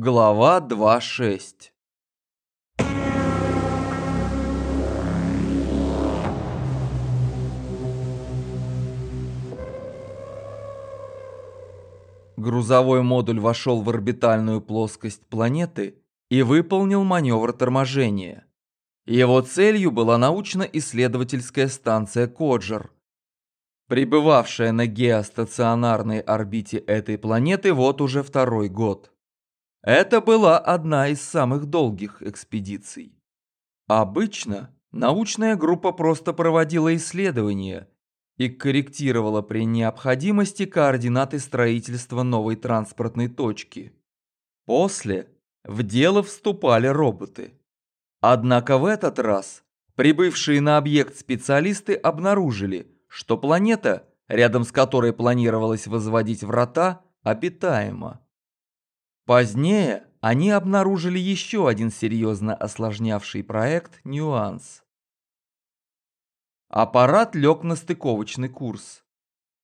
Глава 2.6 Грузовой модуль вошел в орбитальную плоскость планеты и выполнил маневр торможения. Его целью была научно-исследовательская станция Коджер, пребывавшая на геостационарной орбите этой планеты вот уже второй год. Это была одна из самых долгих экспедиций. Обычно научная группа просто проводила исследования и корректировала при необходимости координаты строительства новой транспортной точки. После в дело вступали роботы. Однако в этот раз прибывшие на объект специалисты обнаружили, что планета, рядом с которой планировалось возводить врата, обитаема. Позднее они обнаружили еще один серьезно осложнявший проект нюанс. Аппарат лег на стыковочный курс.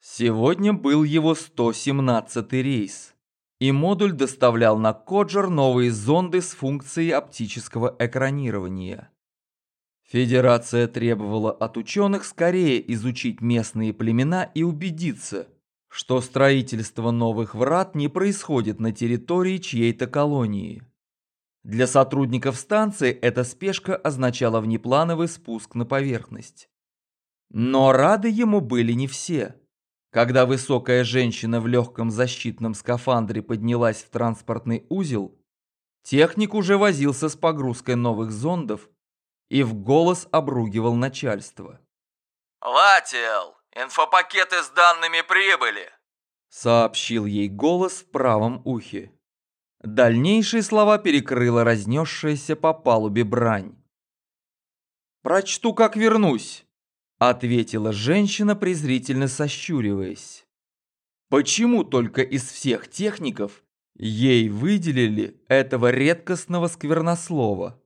Сегодня был его 117 рейс, и модуль доставлял на Коджер новые зонды с функцией оптического экранирования. Федерация требовала от ученых скорее изучить местные племена и убедиться, что строительство новых врат не происходит на территории чьей-то колонии. Для сотрудников станции эта спешка означала внеплановый спуск на поверхность. Но рады ему были не все. Когда высокая женщина в легком защитном скафандре поднялась в транспортный узел, техник уже возился с погрузкой новых зондов и в голос обругивал начальство. «Латиэл, инфопакеты с данными прибыли!» сообщил ей голос в правом ухе. Дальнейшие слова перекрыла разнесшаяся по палубе брань. «Прочту, как вернусь», ответила женщина, презрительно сощуриваясь. Почему только из всех техников ей выделили этого редкостного сквернослова?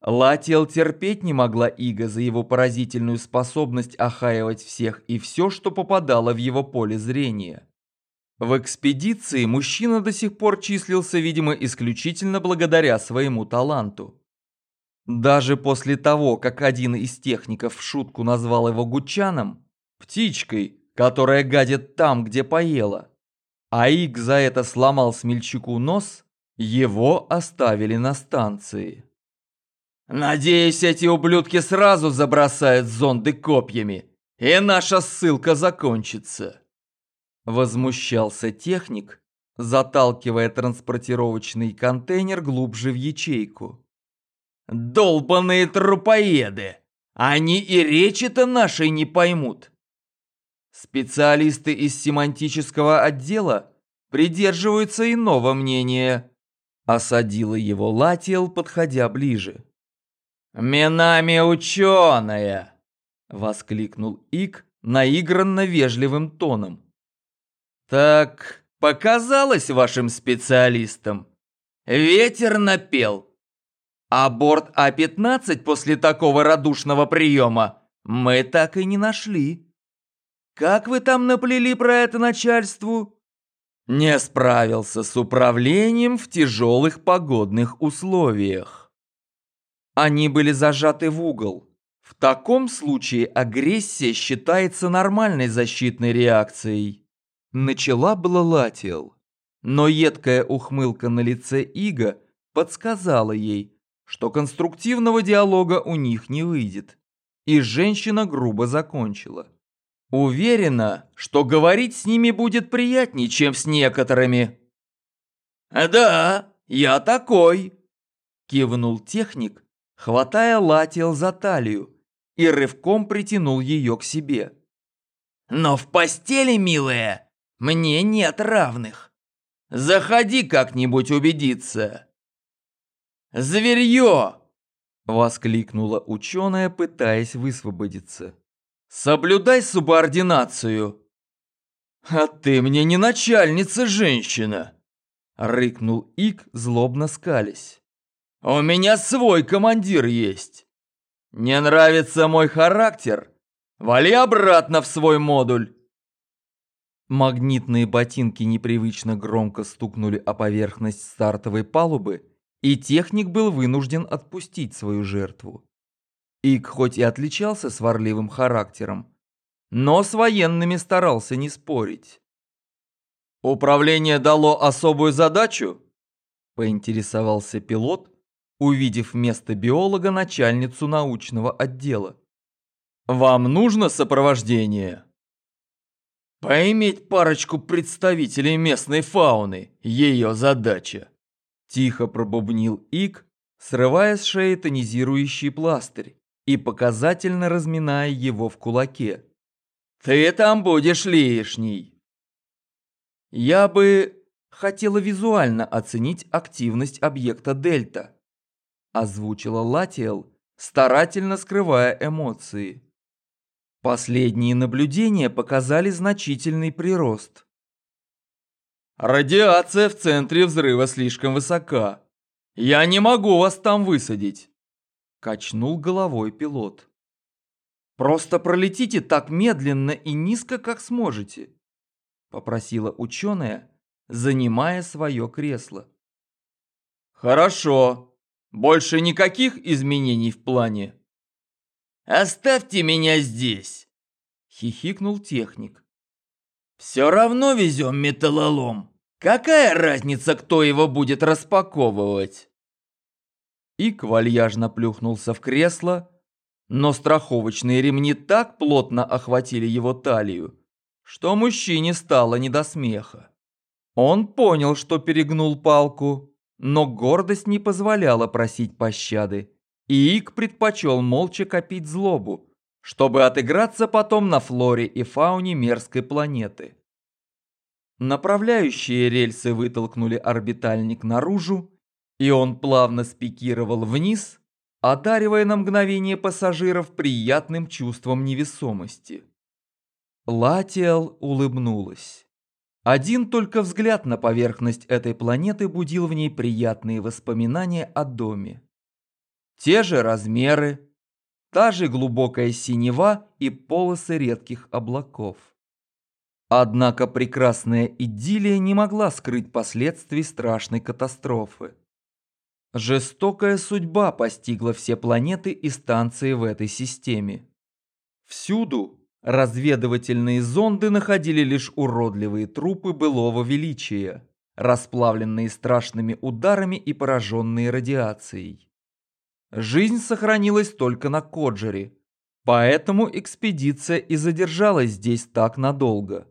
Латиэл терпеть не могла Иго за его поразительную способность охаивать всех и все, что попадало в его поле зрения. В экспедиции мужчина до сих пор числился, видимо, исключительно благодаря своему таланту. Даже после того, как один из техников в шутку назвал его гучаном, птичкой, которая гадит там, где поела, а Ик за это сломал смельчаку нос, его оставили на станции. «Надеюсь, эти ублюдки сразу забросают зонды копьями, и наша ссылка закончится!» Возмущался техник, заталкивая транспортировочный контейнер глубже в ячейку. Долбаные трупоеды! Они и речи-то нашей не поймут. Специалисты из семантического отдела придерживаются иного мнения. Осадила его Латиел, подходя ближе. «Минами ученая!» — воскликнул Ик наигранно вежливым тоном. «Так показалось вашим специалистам? Ветер напел, а борт А-15 после такого радушного приема мы так и не нашли. Как вы там наплели про это начальству? Не справился с управлением в тяжелых погодных условиях. Они были зажаты в угол. В таком случае агрессия считается нормальной защитной реакцией. Начала была Латиэл, но едкая ухмылка на лице Ига подсказала ей, что конструктивного диалога у них не выйдет. И женщина грубо закончила. Уверена, что говорить с ними будет приятнее, чем с некоторыми. «Да, я такой», – кивнул техник, хватая Латиэл за талию и рывком притянул ее к себе. «Но в постели, милая, мне нет равных. Заходи как-нибудь убедиться». «Зверье!» – воскликнула ученая, пытаясь высвободиться. «Соблюдай субординацию!» «А ты мне не начальница, женщина!» – рыкнул Ик, злобно скались. «У меня свой командир есть! Не нравится мой характер? Вали обратно в свой модуль!» Магнитные ботинки непривычно громко стукнули о поверхность стартовой палубы, и техник был вынужден отпустить свою жертву. Ик хоть и отличался сварливым характером, но с военными старался не спорить. «Управление дало особую задачу?» – поинтересовался пилот, увидев вместо биолога начальницу научного отдела. «Вам нужно сопровождение?» Поиметь парочку представителей местной фауны – ее задача. Тихо пробубнил Ик, срывая с шеи тонизирующий пластырь и показательно разминая его в кулаке. Ты там будешь лишний. Я бы хотела визуально оценить активность объекта Дельта, озвучила Латиэл, старательно скрывая эмоции. Последние наблюдения показали значительный прирост. «Радиация в центре взрыва слишком высока. Я не могу вас там высадить», – качнул головой пилот. «Просто пролетите так медленно и низко, как сможете», – попросила ученая, занимая свое кресло. «Хорошо. Больше никаких изменений в плане?» «Оставьте меня здесь!» — хихикнул техник. «Все равно везем металлолом. Какая разница, кто его будет распаковывать?» Ик вальяжно плюхнулся в кресло, но страховочные ремни так плотно охватили его талию, что мужчине стало не до смеха. Он понял, что перегнул палку, но гордость не позволяла просить пощады и Ик предпочел молча копить злобу, чтобы отыграться потом на флоре и фауне мерзкой планеты. Направляющие рельсы вытолкнули орбитальник наружу, и он плавно спикировал вниз, одаривая на мгновение пассажиров приятным чувством невесомости. Латиэл улыбнулась. Один только взгляд на поверхность этой планеты будил в ней приятные воспоминания о доме. Те же размеры, та же глубокая синева и полосы редких облаков. Однако прекрасная идиллия не могла скрыть последствий страшной катастрофы. Жестокая судьба постигла все планеты и станции в этой системе. Всюду разведывательные зонды находили лишь уродливые трупы былого величия, расплавленные страшными ударами и пораженные радиацией. Жизнь сохранилась только на Коджере, поэтому экспедиция и задержалась здесь так надолго.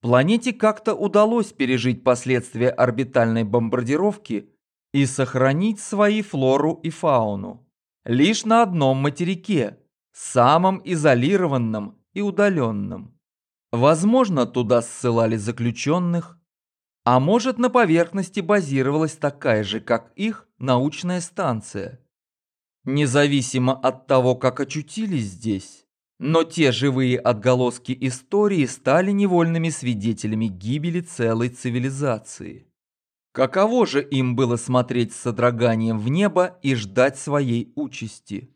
Планете как-то удалось пережить последствия орбитальной бомбардировки и сохранить свои флору и фауну. Лишь на одном материке, самом изолированном и удаленном. Возможно, туда ссылали заключенных, а может на поверхности базировалась такая же, как их, научная станция – Независимо от того, как очутились здесь, но те живые отголоски истории стали невольными свидетелями гибели целой цивилизации. Каково же им было смотреть с содроганием в небо и ждать своей участи?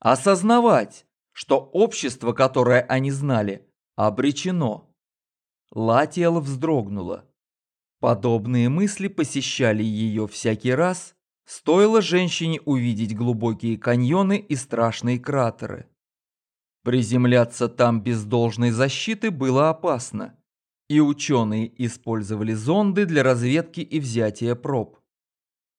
Осознавать, что общество, которое они знали, обречено. Латиэл вздрогнула. Подобные мысли посещали ее всякий раз, Стоило женщине увидеть глубокие каньоны и страшные кратеры. Приземляться там без должной защиты было опасно, и ученые использовали зонды для разведки и взятия проб.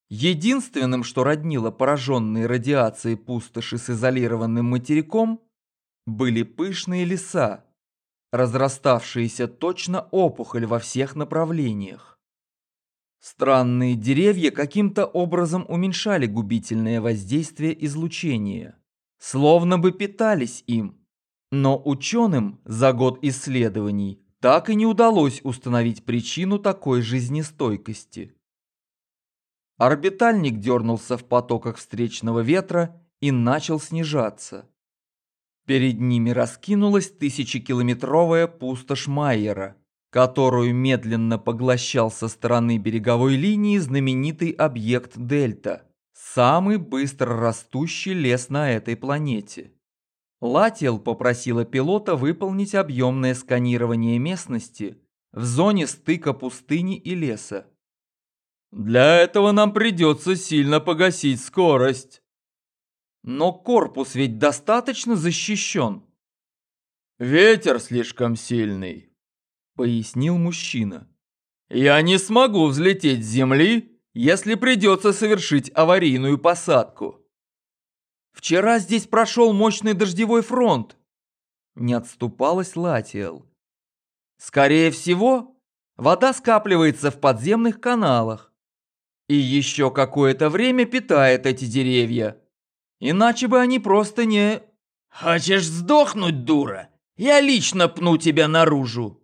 Единственным, что роднило пораженные радиацией пустоши с изолированным материком, были пышные леса, разраставшиеся точно опухоль во всех направлениях. Странные деревья каким-то образом уменьшали губительное воздействие излучения, словно бы питались им. Но ученым за год исследований так и не удалось установить причину такой жизнестойкости. Орбитальник дернулся в потоках встречного ветра и начал снижаться. Перед ними раскинулась тысячекилометровая пустошь Майера, которую медленно поглощал со стороны береговой линии знаменитый объект Дельта, самый быстро растущий лес на этой планете. Латиэл попросила пилота выполнить объемное сканирование местности в зоне стыка пустыни и леса. «Для этого нам придется сильно погасить скорость». «Но корпус ведь достаточно защищен». «Ветер слишком сильный», — пояснил мужчина. «Я не смогу взлететь с земли, если придется совершить аварийную посадку». Вчера здесь прошел мощный дождевой фронт. Не отступалась Латиэл. Скорее всего, вода скапливается в подземных каналах. И еще какое-то время питает эти деревья. Иначе бы они просто не... «Хочешь сдохнуть, дура? Я лично пну тебя наружу!»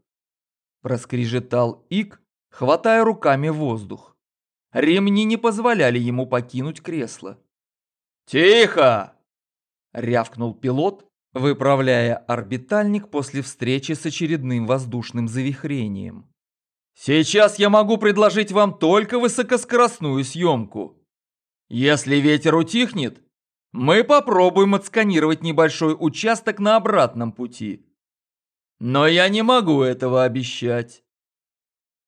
Проскрежетал Ик, хватая руками воздух. Ремни не позволяли ему покинуть кресло. «Тихо!» – рявкнул пилот, выправляя орбитальник после встречи с очередным воздушным завихрением. «Сейчас я могу предложить вам только высокоскоростную съемку. Если ветер утихнет, мы попробуем отсканировать небольшой участок на обратном пути. Но я не могу этого обещать».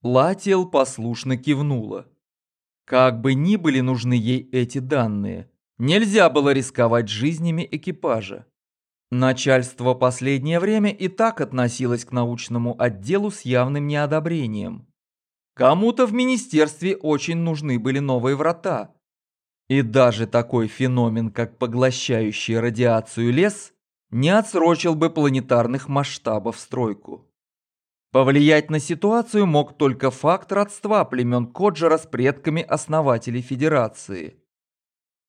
Латиэл послушно кивнула. Как бы ни были нужны ей эти данные – Нельзя было рисковать жизнями экипажа. Начальство последнее время и так относилось к научному отделу с явным неодобрением. Кому-то в министерстве очень нужны были новые врата. И даже такой феномен, как поглощающий радиацию лес, не отсрочил бы планетарных масштабов стройку. Повлиять на ситуацию мог только факт родства племен Коджера с предками основателей Федерации –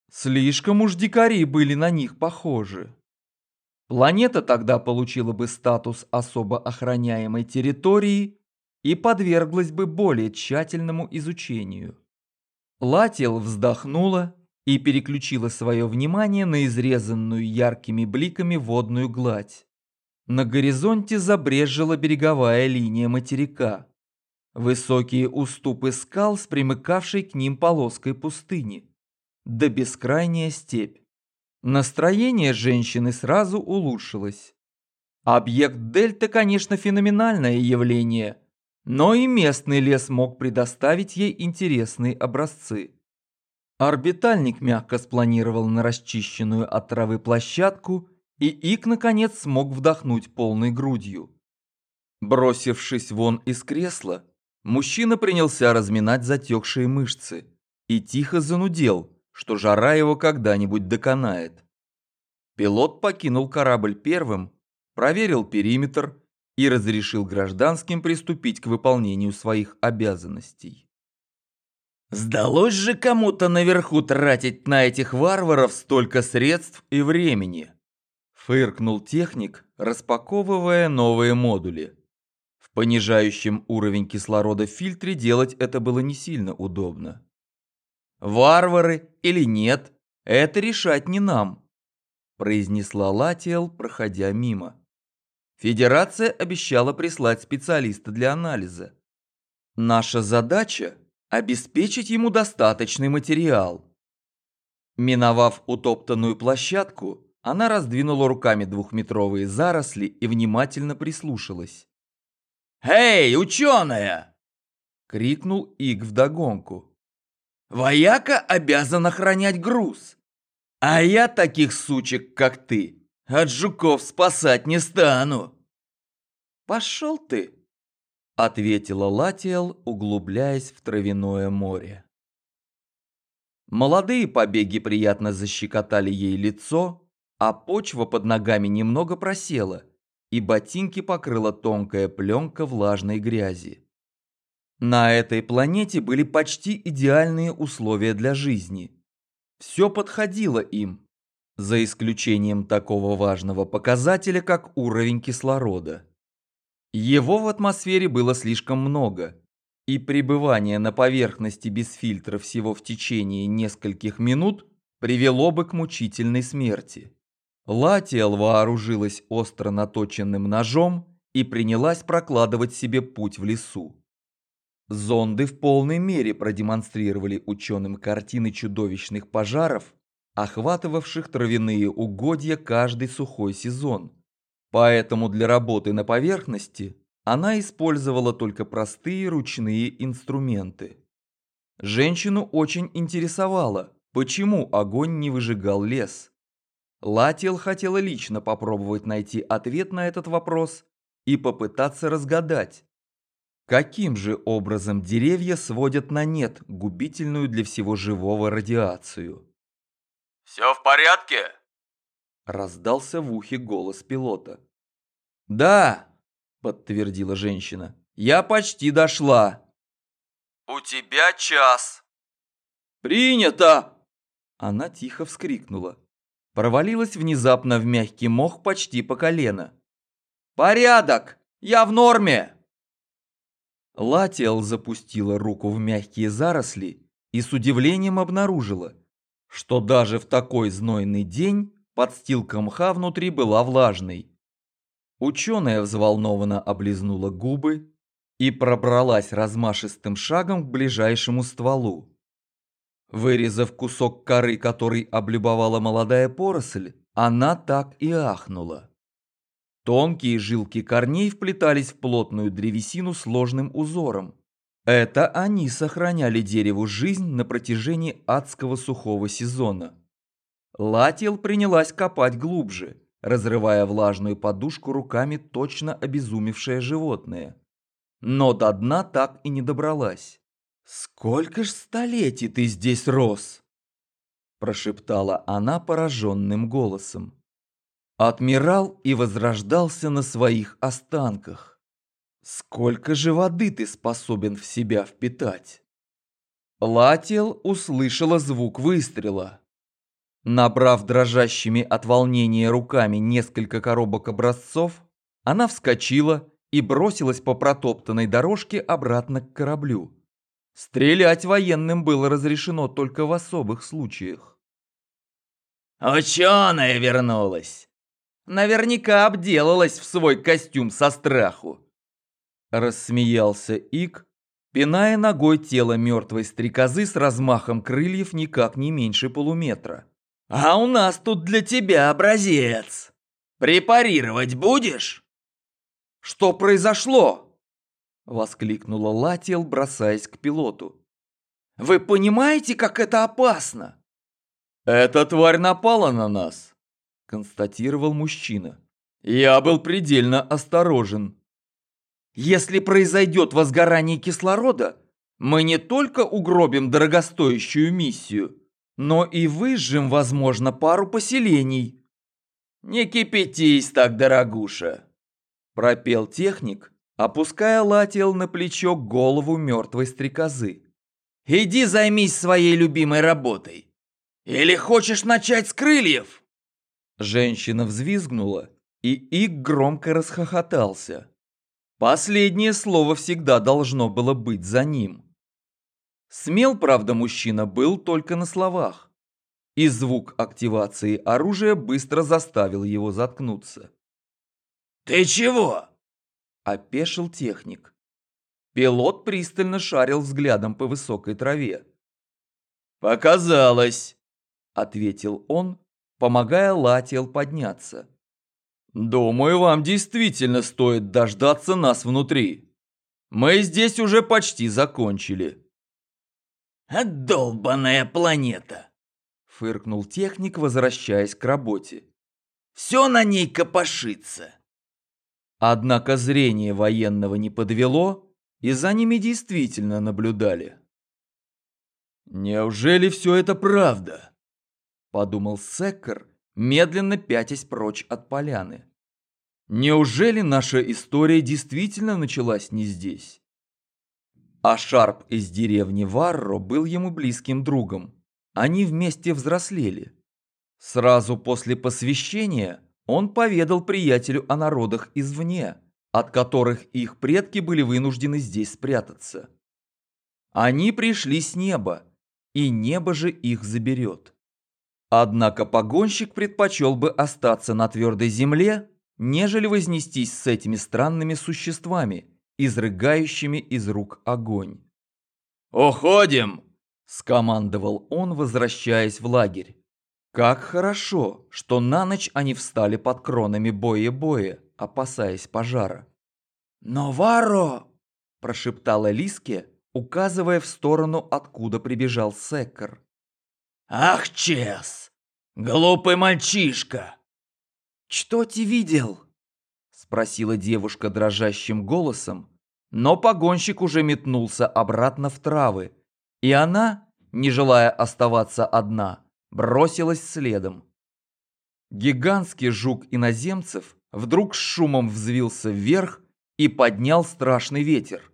Слишком уж дикари были на них похожи. Планета тогда получила бы статус особо охраняемой территории и подверглась бы более тщательному изучению. Лател вздохнула и переключила свое внимание на изрезанную яркими бликами водную гладь. На горизонте забрежила береговая линия материка. Высокие уступы скал с примыкавшей к ним полоской пустыни да бескрайняя степь. Настроение женщины сразу улучшилось. Объект Дельта, конечно, феноменальное явление, но и местный лес мог предоставить ей интересные образцы. Орбитальник мягко спланировал на расчищенную от травы площадку, и Ик, наконец, смог вдохнуть полной грудью. Бросившись вон из кресла, мужчина принялся разминать затекшие мышцы и тихо занудел – что жара его когда-нибудь доконает. Пилот покинул корабль первым, проверил периметр и разрешил гражданским приступить к выполнению своих обязанностей. Сдалось же кому-то наверху тратить на этих варваров столько средств и времени. Фыркнул техник, распаковывая новые модули. В понижающем уровень кислорода фильтре делать это было не сильно удобно. Варвары или нет, это решать не нам», произнесла Латиэл, проходя мимо. Федерация обещала прислать специалиста для анализа. Наша задача – обеспечить ему достаточный материал. Миновав утоптанную площадку, она раздвинула руками двухметровые заросли и внимательно прислушалась. «Эй, ученая!» – крикнул Иг вдогонку. Вояка обязан охранять груз. А я таких сучек, как ты, от жуков спасать не стану. Пошел ты, ответила Латиэл, углубляясь в травяное море. Молодые побеги приятно защекотали ей лицо, а почва под ногами немного просела, и ботинки покрыла тонкая пленка влажной грязи. На этой планете были почти идеальные условия для жизни. Все подходило им, за исключением такого важного показателя, как уровень кислорода. Его в атмосфере было слишком много, и пребывание на поверхности без фильтра всего в течение нескольких минут привело бы к мучительной смерти. Латиэл вооружилась остро наточенным ножом и принялась прокладывать себе путь в лесу. Зонды в полной мере продемонстрировали ученым картины чудовищных пожаров охватывавших травяные угодья каждый сухой сезон. Поэтому для работы на поверхности она использовала только простые ручные инструменты. Женщину очень интересовало, почему огонь не выжигал лес. Латил хотела лично попробовать найти ответ на этот вопрос и попытаться разгадать, каким же образом деревья сводят на нет губительную для всего живого радиацию. «Все в порядке?» Раздался в ухе голос пилота. «Да!» – подтвердила женщина. «Я почти дошла!» «У тебя час!» «Принято!» Она тихо вскрикнула. Провалилась внезапно в мягкий мох почти по колено. «Порядок! Я в норме!» Латиэл запустила руку в мягкие заросли и с удивлением обнаружила, что даже в такой знойный день подстилка мха внутри была влажной. Ученая взволнованно облизнула губы и пробралась размашистым шагом к ближайшему стволу. Вырезав кусок коры, который облюбовала молодая поросль, она так и ахнула. Тонкие жилки корней вплетались в плотную древесину сложным узором. Это они сохраняли дереву жизнь на протяжении адского сухого сезона. Латил принялась копать глубже, разрывая влажную подушку руками точно обезумевшее животное. Но до дна так и не добралась. «Сколько ж столетий ты здесь рос?» Прошептала она пораженным голосом. Отмирал и возрождался на своих останках. Сколько же воды ты способен в себя впитать? Латиэл услышала звук выстрела. Набрав дрожащими от волнения руками несколько коробок образцов, она вскочила и бросилась по протоптанной дорожке обратно к кораблю. Стрелять военным было разрешено только в особых случаях. «Ученая вернулась!» Наверняка обделалась в свой костюм со страху. Рассмеялся Ик, пиная ногой тело мертвой стрекозы с размахом крыльев никак не меньше полуметра. «А у нас тут для тебя образец! Препарировать будешь?» «Что произошло?» — воскликнула Латиел, бросаясь к пилоту. «Вы понимаете, как это опасно?» «Эта тварь напала на нас», констатировал мужчина. Я был предельно осторожен. Если произойдет возгорание кислорода, мы не только угробим дорогостоящую миссию, но и выжжем, возможно, пару поселений. Не кипятись так, дорогуша, пропел техник, опуская лател на плечо голову мертвой стрекозы. Иди займись своей любимой работой. Или хочешь начать с крыльев? Женщина взвизгнула, и Ик громко расхохотался. Последнее слово всегда должно было быть за ним. Смел, правда, мужчина был только на словах. И звук активации оружия быстро заставил его заткнуться. «Ты чего?» – опешил техник. Пилот пристально шарил взглядом по высокой траве. «Показалось», – ответил он, помогая Латиэл подняться. «Думаю, вам действительно стоит дождаться нас внутри. Мы здесь уже почти закончили». «Отдолбанная планета!» – фыркнул техник, возвращаясь к работе. «Все на ней копошится!» Однако зрение военного не подвело, и за ними действительно наблюдали. «Неужели все это правда?» подумал Секкер, медленно пятясь прочь от поляны. Неужели наша история действительно началась не здесь? А Шарп из деревни Варро был ему близким другом. Они вместе взрослели. Сразу после посвящения он поведал приятелю о народах извне, от которых их предки были вынуждены здесь спрятаться. Они пришли с неба, и небо же их заберет. Однако погонщик предпочел бы остаться на твердой земле, нежели вознестись с этими странными существами, изрыгающими из рук огонь. «Уходим!» – скомандовал он, возвращаясь в лагерь. Как хорошо, что на ночь они встали под кронами боя-боя, опасаясь пожара. «Но Варо!» – прошептала Лиске, указывая в сторону, откуда прибежал Секкер. «Ах, Чес! Глупый мальчишка!» «Что ты видел?» – спросила девушка дрожащим голосом, но погонщик уже метнулся обратно в травы, и она, не желая оставаться одна, бросилась следом. Гигантский жук иноземцев вдруг с шумом взвился вверх и поднял страшный ветер.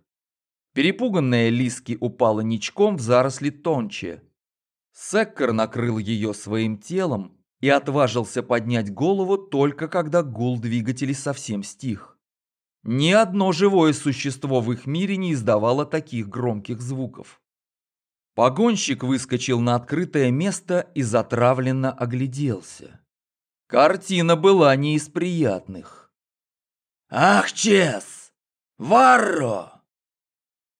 Перепуганная Лиски упала ничком в заросли тонче. Секкер накрыл ее своим телом и отважился поднять голову только когда гул двигателей совсем стих. Ни одно живое существо в их мире не издавало таких громких звуков. Погонщик выскочил на открытое место и затравленно огляделся. Картина была не из приятных. «Ах, Чес! Варро!»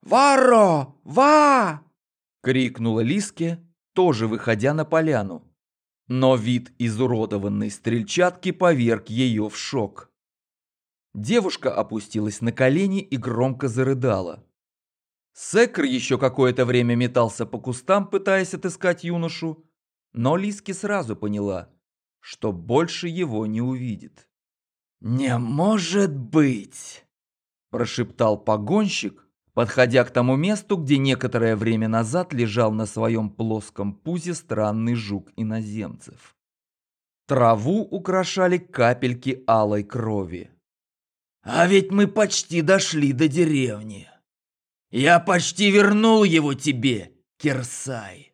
«Варро! Ва!» — крикнула Лиске, тоже выходя на поляну. Но вид изуродованной стрельчатки поверг ее в шок. Девушка опустилась на колени и громко зарыдала. Секр еще какое-то время метался по кустам, пытаясь отыскать юношу, но Лиски сразу поняла, что больше его не увидит. «Не может быть!» – прошептал погонщик, подходя к тому месту, где некоторое время назад лежал на своем плоском пузе странный жук иноземцев. Траву украшали капельки алой крови. «А ведь мы почти дошли до деревни. Я почти вернул его тебе, Кирсай!»